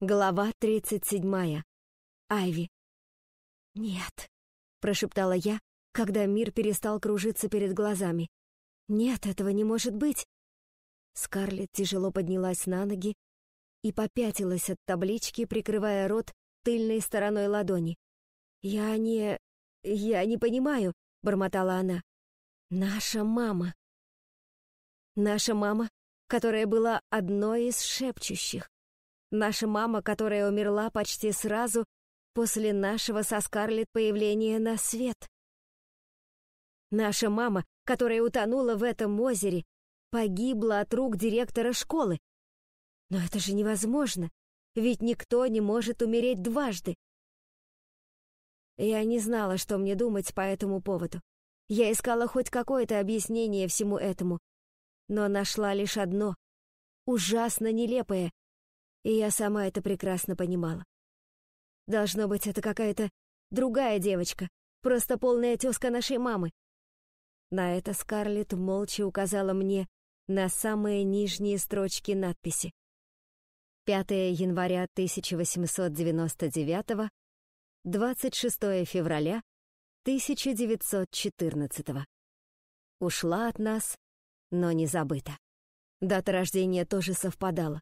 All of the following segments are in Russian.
Глава 37. Айви. «Нет», — прошептала я, когда мир перестал кружиться перед глазами. «Нет, этого не может быть». Скарлетт тяжело поднялась на ноги и попятилась от таблички, прикрывая рот тыльной стороной ладони. «Я не... я не понимаю», — бормотала она. «Наша мама». Наша мама, которая была одной из шепчущих. Наша мама, которая умерла почти сразу после нашего со Скарлетт появления на свет. Наша мама, которая утонула в этом озере, погибла от рук директора школы. Но это же невозможно, ведь никто не может умереть дважды. Я не знала, что мне думать по этому поводу. Я искала хоть какое-то объяснение всему этому, но нашла лишь одно, ужасно нелепое и я сама это прекрасно понимала. Должно быть, это какая-то другая девочка, просто полная тезка нашей мамы. На это Скарлетт молча указала мне на самые нижние строчки надписи. 5 января 1899, 26 февраля 1914. Ушла от нас, но не забыта. Дата рождения тоже совпадала.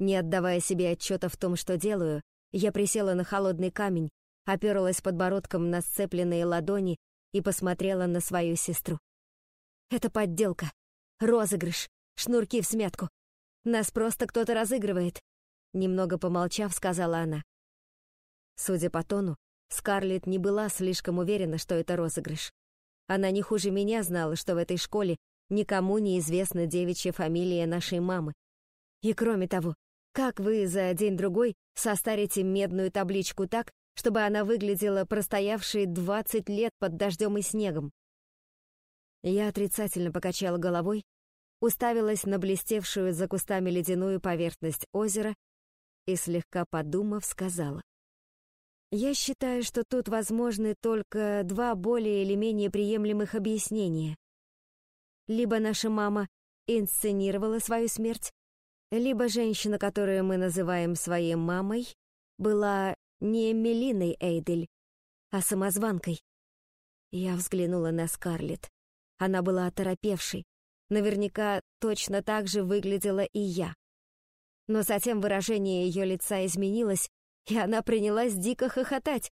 Не отдавая себе отчета в том, что делаю, я присела на холодный камень, оперлась подбородком на сцепленные ладони и посмотрела на свою сестру. Это подделка, розыгрыш, шнурки в смятку. Нас просто кто-то разыгрывает. Немного помолчав, сказала она. Судя по тону, Скарлетт не была слишком уверена, что это розыгрыш. Она не хуже меня знала, что в этой школе никому не известна девичья фамилия нашей мамы. И кроме того, как вы за день-другой состарите медную табличку так, чтобы она выглядела простоявшей 20 лет под дождем и снегом? Я отрицательно покачала головой, уставилась на блестевшую за кустами ледяную поверхность озера и, слегка подумав, сказала. Я считаю, что тут возможны только два более или менее приемлемых объяснения. Либо наша мама инсценировала свою смерть, либо женщина, которую мы называем своей мамой, была не Мелиной Эйдель, а самозванкой. Я взглянула на Скарлетт. Она была оторопевшей. Наверняка точно так же выглядела и я. Но затем выражение ее лица изменилось, и она принялась дико хохотать.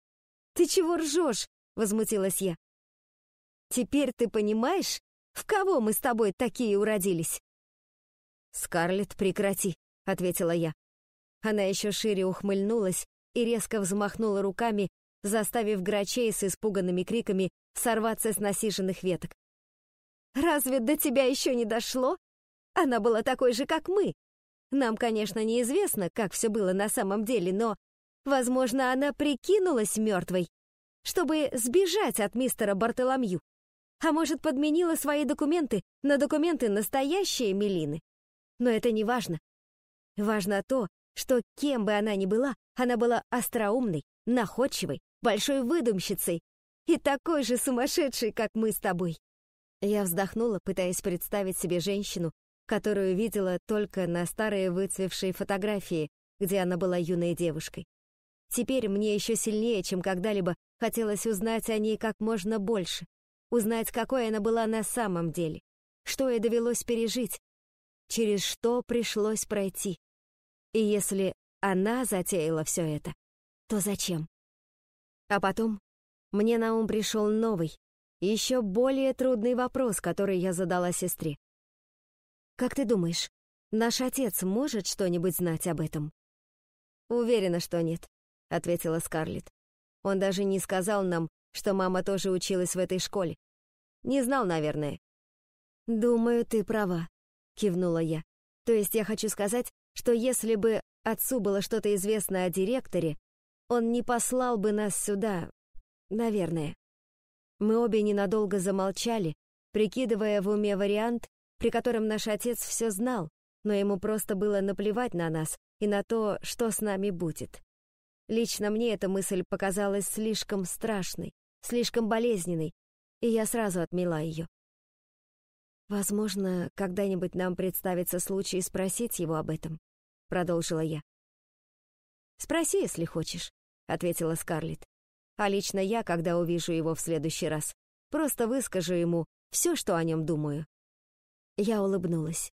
«Ты чего ржешь?» — возмутилась я. «Теперь ты понимаешь, в кого мы с тобой такие уродились?» «Скарлетт, прекрати», — ответила я. Она еще шире ухмыльнулась и резко взмахнула руками, заставив грачей с испуганными криками сорваться с насиженных веток. «Разве до тебя еще не дошло? Она была такой же, как мы. Нам, конечно, неизвестно, как все было на самом деле, но, возможно, она прикинулась мертвой, чтобы сбежать от мистера Бартоломью. А может, подменила свои документы на документы настоящей Мелины. Но это не важно. Важно то, что кем бы она ни была, она была остроумной, находчивой, большой выдумщицей и такой же сумасшедшей, как мы с тобой. Я вздохнула, пытаясь представить себе женщину, которую видела только на старой выцвевшей фотографии, где она была юной девушкой. Теперь мне еще сильнее, чем когда-либо, хотелось узнать о ней как можно больше, узнать, какой она была на самом деле, что ей довелось пережить, через что пришлось пройти. И если она затеяла все это, то зачем? А потом мне на ум пришел новый, еще более трудный вопрос, который я задала сестре. «Как ты думаешь, наш отец может что-нибудь знать об этом?» «Уверена, что нет», — ответила Скарлетт. «Он даже не сказал нам, что мама тоже училась в этой школе. Не знал, наверное». «Думаю, ты права», кивнула я. То есть я хочу сказать, что если бы отцу было что-то известно о директоре, он не послал бы нас сюда, наверное. Мы обе ненадолго замолчали, прикидывая в уме вариант, при котором наш отец все знал, но ему просто было наплевать на нас и на то, что с нами будет. Лично мне эта мысль показалась слишком страшной, слишком болезненной, и я сразу отмела ее. «Возможно, когда-нибудь нам представится случай спросить его об этом», — продолжила я. «Спроси, если хочешь», — ответила Скарлетт. «А лично я, когда увижу его в следующий раз, просто выскажу ему все, что о нем думаю». Я улыбнулась.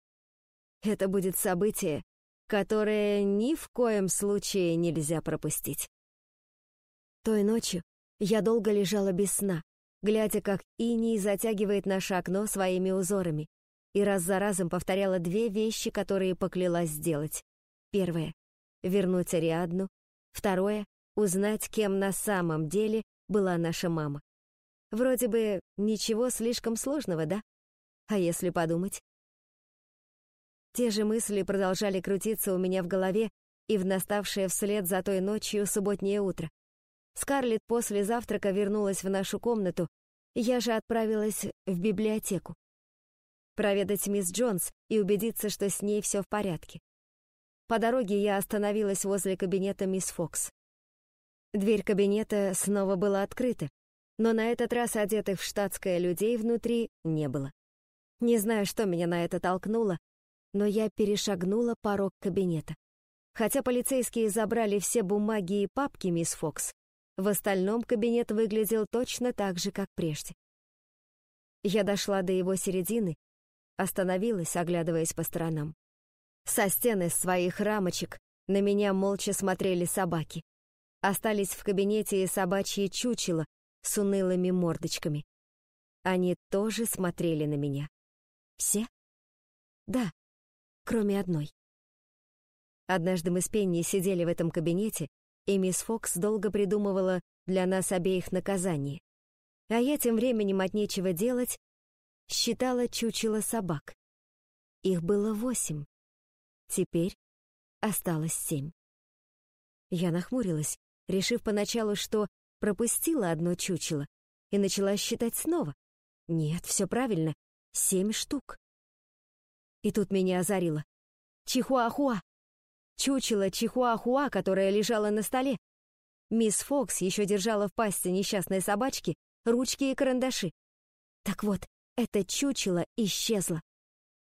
Это будет событие, которое ни в коем случае нельзя пропустить. Той ночью я долго лежала без сна, глядя, как иней затягивает наше окно своими узорами, и раз за разом повторяла две вещи, которые поклялась сделать. Первое — вернуть Ариадну. Второе — узнать, кем на самом деле была наша мама. Вроде бы ничего слишком сложного, да? А если подумать? Те же мысли продолжали крутиться у меня в голове и в наставшее вслед за той ночью субботнее утро. Скарлетт после завтрака вернулась в нашу комнату, я же отправилась в библиотеку. Проведать мисс Джонс и убедиться, что с ней все в порядке. По дороге я остановилась возле кабинета мисс Фокс. Дверь кабинета снова была открыта, но на этот раз одетых в штатское людей внутри не было. Не знаю, что меня на это толкнуло, но я перешагнула порог кабинета. Хотя полицейские забрали все бумаги и папки мисс Фокс, в остальном кабинет выглядел точно так же, как прежде. Я дошла до его середины, остановилась, оглядываясь по сторонам. Со стены своих рамочек на меня молча смотрели собаки. Остались в кабинете и собачьи чучела с унылыми мордочками. Они тоже смотрели на меня. Все? Да, кроме одной. Однажды мы с Пенни сидели в этом кабинете и мисс Фокс долго придумывала для нас обеих наказание. А я тем временем от нечего делать считала чучело собак. Их было восемь. Теперь осталось семь. Я нахмурилась, решив поначалу, что пропустила одно чучело, и начала считать снова. Нет, все правильно, семь штук. И тут меня озарило. Чихуахуа! Чучело чихуахуа, которое лежало на столе. Мисс Фокс еще держала в пасти несчастной собачки ручки и карандаши. Так вот, это чучело исчезло.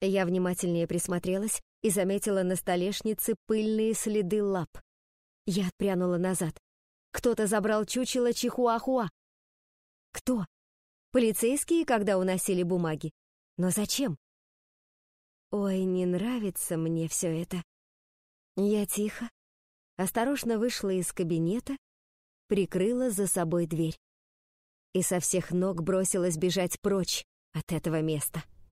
Я внимательнее присмотрелась и заметила на столешнице пыльные следы лап. Я отпрянула назад. Кто-то забрал чучело чихуахуа. Кто? Полицейские, когда уносили бумаги. Но зачем? Ой, не нравится мне все это. Я тихо, осторожно вышла из кабинета, прикрыла за собой дверь и со всех ног бросилась бежать прочь от этого места.